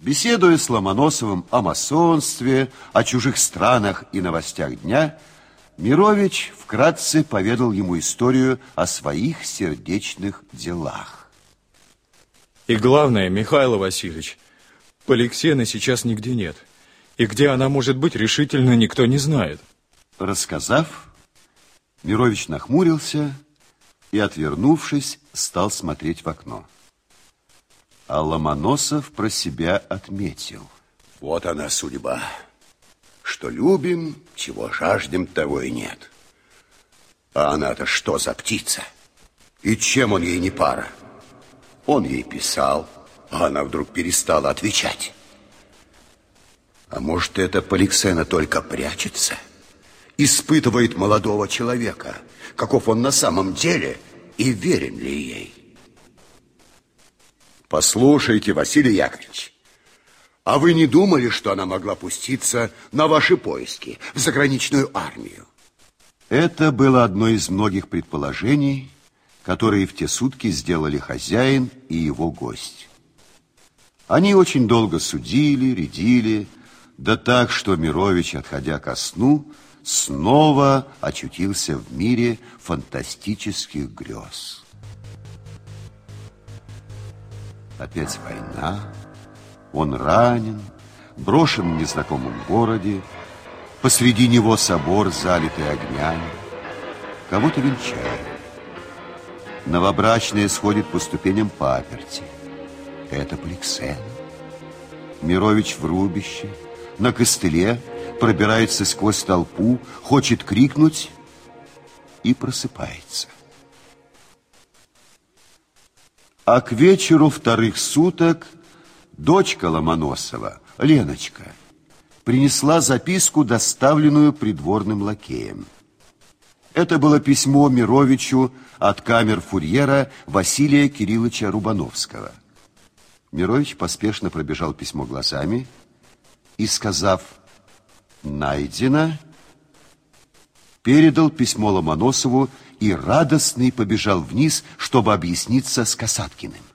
Беседуя с Ломоносовым о масонстве, о чужих странах и новостях дня, Мирович вкратце поведал ему историю о своих сердечных делах. И главное, Михаил Васильевич, Поликсены сейчас нигде нет. И где она может быть, решительно никто не знает. Рассказав, Мирович нахмурился и, отвернувшись, стал смотреть в окно. А Ломоносов про себя отметил. Вот она судьба. Что любим, чего жаждем, того и нет. А она-то что за птица? И чем он ей не пара? Он ей писал, а она вдруг перестала отвечать. А может, это Поликсена только прячется? Испытывает молодого человека, каков он на самом деле, и верен ли ей? Послушайте, Василий Яковлевич, а вы не думали, что она могла пуститься на ваши поиски в заграничную армию? Это было одно из многих предположений, которые в те сутки сделали хозяин и его гость. Они очень долго судили, рядили, да так, что Мирович, отходя ко сну, снова очутился в мире фантастических грез. Опять война, он ранен, брошен в незнакомом городе, посреди него собор, залитый огнями, кого-то венчает. Новобрачная сходит по ступеням паперти. Это Поликсен. Мирович в рубище, на костыле, пробирается сквозь толпу, хочет крикнуть и просыпается. А к вечеру вторых суток дочка Ломоносова, Леночка, принесла записку, доставленную придворным лакеем. Это было письмо Мировичу от камер фурьера Василия Кирилловича Рубановского. Мирович поспешно пробежал письмо глазами и, сказав «найдено», передал письмо Ломоносову и радостный побежал вниз, чтобы объясниться с Касаткиным.